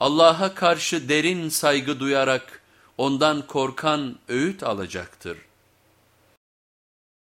Allah'a karşı derin saygı duyarak ondan korkan öğüt alacaktır.